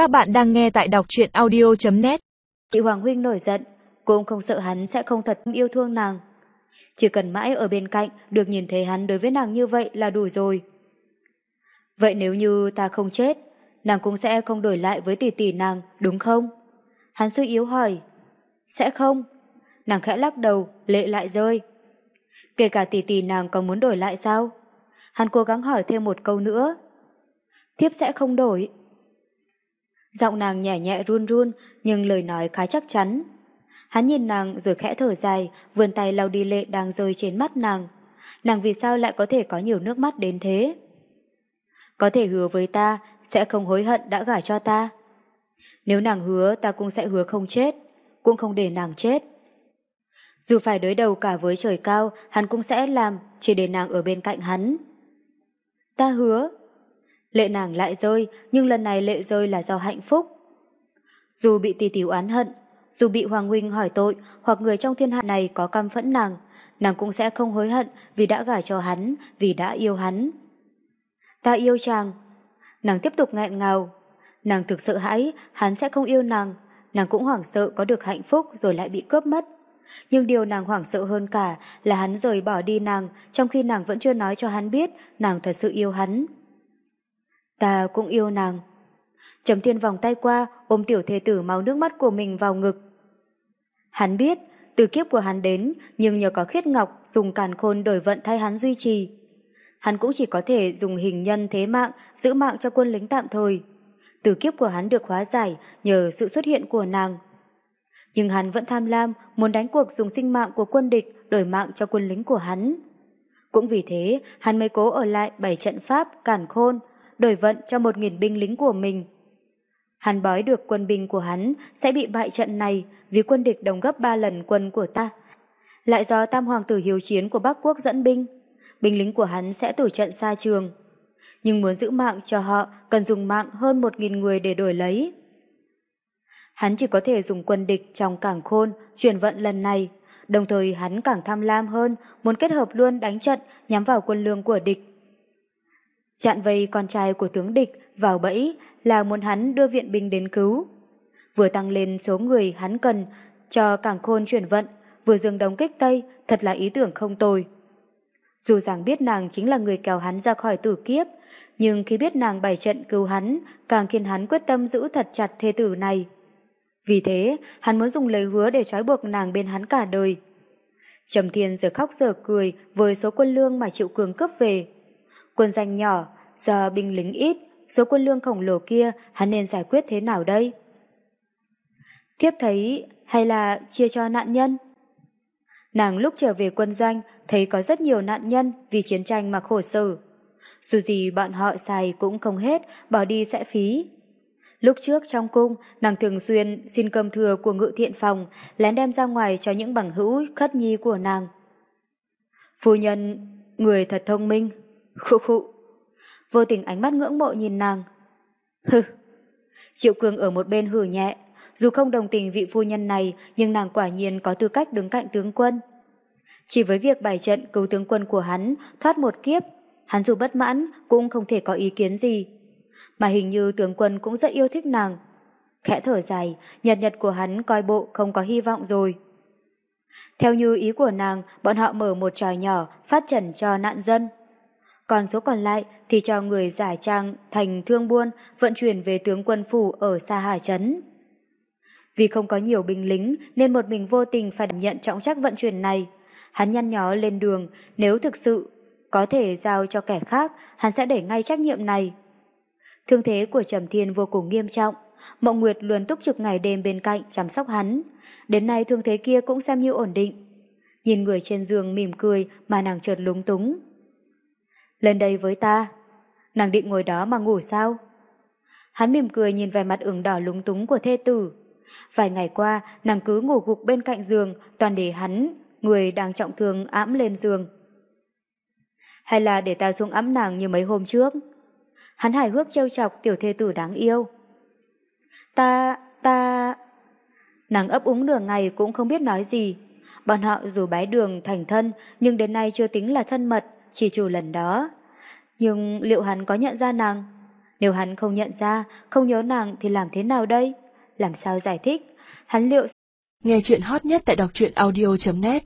Các bạn đang nghe tại đọc truyện audio.net Chị Hoàng Huynh nổi giận, cũng không sợ hắn sẽ không thật yêu thương nàng. Chỉ cần mãi ở bên cạnh được nhìn thấy hắn đối với nàng như vậy là đủ rồi. Vậy nếu như ta không chết, nàng cũng sẽ không đổi lại với tỷ tỷ nàng, đúng không? Hắn suy yếu hỏi. Sẽ không. Nàng khẽ lắc đầu, lệ lại rơi. Kể cả tỷ tỷ nàng còn muốn đổi lại sao? Hắn cố gắng hỏi thêm một câu nữa. Thiếp sẽ không đổi. Giọng nàng nhẹ nhẹ run run, nhưng lời nói khá chắc chắn. Hắn nhìn nàng rồi khẽ thở dài, vươn tay lau đi lệ đang rơi trên mắt nàng. Nàng vì sao lại có thể có nhiều nước mắt đến thế? Có thể hứa với ta, sẽ không hối hận đã gả cho ta. Nếu nàng hứa, ta cũng sẽ hứa không chết, cũng không để nàng chết. Dù phải đối đầu cả với trời cao, hắn cũng sẽ làm, chỉ để nàng ở bên cạnh hắn. Ta hứa. Lệ nàng lại rơi, nhưng lần này lệ rơi là do hạnh phúc. Dù bị tỷ tỷ oán hận, dù bị Hoàng Huynh hỏi tội hoặc người trong thiên hạ này có căm phẫn nàng, nàng cũng sẽ không hối hận vì đã gả cho hắn, vì đã yêu hắn. Ta yêu chàng. Nàng tiếp tục nghẹn ngào. Nàng thực sợ hãi, hắn sẽ không yêu nàng. Nàng cũng hoảng sợ có được hạnh phúc rồi lại bị cướp mất. Nhưng điều nàng hoảng sợ hơn cả là hắn rời bỏ đi nàng trong khi nàng vẫn chưa nói cho hắn biết nàng thật sự yêu hắn. Ta cũng yêu nàng. Trầm thiên vòng tay qua ôm tiểu thê tử máu nước mắt của mình vào ngực. Hắn biết, từ kiếp của hắn đến nhưng nhờ có khiết ngọc dùng càn khôn đổi vận thay hắn duy trì. Hắn cũng chỉ có thể dùng hình nhân thế mạng giữ mạng cho quân lính tạm thời. Từ kiếp của hắn được hóa giải nhờ sự xuất hiện của nàng nhưng hắn vẫn tham lam, muốn đánh cuộc dùng sinh mạng của quân địch đổi mạng cho quân lính của hắn. Cũng vì thế, hắn mới cố ở lại bảy trận pháp càn khôn, đổi vận cho một nghìn binh lính của mình. Hắn bói được quân binh của hắn sẽ bị bại trận này vì quân địch đồng gấp ba lần quân của ta. Lại do tam hoàng tử hiếu chiến của Bắc Quốc dẫn binh, binh lính của hắn sẽ tử trận xa trường. Nhưng muốn giữ mạng cho họ cần dùng mạng hơn một nghìn người để đổi lấy. Hắn chỉ có thể dùng quân địch trong cảng khôn chuyển vận lần này, đồng thời hắn càng tham lam hơn, muốn kết hợp luôn đánh trận nhắm vào quân lương của địch. Chặn vây con trai của tướng địch vào bẫy là muốn hắn đưa viện binh đến cứu. Vừa tăng lên số người hắn cần cho cảng khôn chuyển vận, vừa dừng đóng kích Tây, thật là ý tưởng không tồi. Dù rằng biết nàng chính là người kéo hắn ra khỏi tử kiếp, nhưng khi biết nàng bày trận cứu hắn, càng khiến hắn quyết tâm giữ thật chặt thê tử này. Vì thế, hắn muốn dùng lời hứa để trói buộc nàng bên hắn cả đời. Trầm Thiên giờ khóc giờ cười với số quân lương mà Triệu Cường cướp về. Quân danh nhỏ, giờ binh lính ít, số quân lương khổng lồ kia hắn nên giải quyết thế nào đây? Thiếp thấy hay là chia cho nạn nhân? Nàng lúc trở về quân doanh thấy có rất nhiều nạn nhân vì chiến tranh mà khổ sở. Dù gì bọn họ xài cũng không hết, bỏ đi sẽ phí. Lúc trước trong cung, nàng thường xuyên xin cơm thừa của ngự thiện phòng, lén đem ra ngoài cho những bằng hữu khất nhi của nàng. Phu nhân, người thật thông minh. Khụ khụ. Vô tình ánh mắt ngưỡng mộ nhìn nàng. Hừ. Triệu Cường ở một bên hử nhẹ. Dù không đồng tình vị phu nhân này, nhưng nàng quả nhiên có tư cách đứng cạnh tướng quân. Chỉ với việc bài trận cứu tướng quân của hắn thoát một kiếp, hắn dù bất mãn cũng không thể có ý kiến gì mà hình như tướng quân cũng rất yêu thích nàng. Khẽ thở dài, nhật nhật của hắn coi bộ không có hy vọng rồi. Theo như ý của nàng, bọn họ mở một tròi nhỏ phát trần cho nạn dân. Còn số còn lại thì cho người giả trang thành thương buôn vận chuyển về tướng quân phủ ở xa Hà Trấn. Vì không có nhiều binh lính nên một mình vô tình phải nhận trọng trách vận chuyển này. Hắn nhăn nhó lên đường, nếu thực sự có thể giao cho kẻ khác, hắn sẽ để ngay trách nhiệm này. Thương thế của Trầm Thiên vô cùng nghiêm trọng, Mộng Nguyệt luôn túc trực ngày đêm bên cạnh chăm sóc hắn. Đến nay thương thế kia cũng xem như ổn định. Nhìn người trên giường mỉm cười mà nàng chợt lúng túng. Lên đây với ta. Nàng định ngồi đó mà ngủ sao? Hắn mỉm cười nhìn vẻ mặt ửng đỏ lúng túng của thê tử. Vài ngày qua, nàng cứ ngủ gục bên cạnh giường, toàn để hắn, người đang trọng thương ẵm lên giường. Hay là để ta xuống ấm nàng như mấy hôm trước? hắn hài hước trêu chọc tiểu thê tử đáng yêu. Ta, ta... Nàng ấp úng nửa ngày cũng không biết nói gì. Bọn họ dù bái đường thành thân nhưng đến nay chưa tính là thân mật, chỉ chủ lần đó. Nhưng liệu hắn có nhận ra nàng? Nếu hắn không nhận ra, không nhớ nàng thì làm thế nào đây? Làm sao giải thích? Hắn liệu... Nghe chuyện hot nhất tại đọc truyện audio.net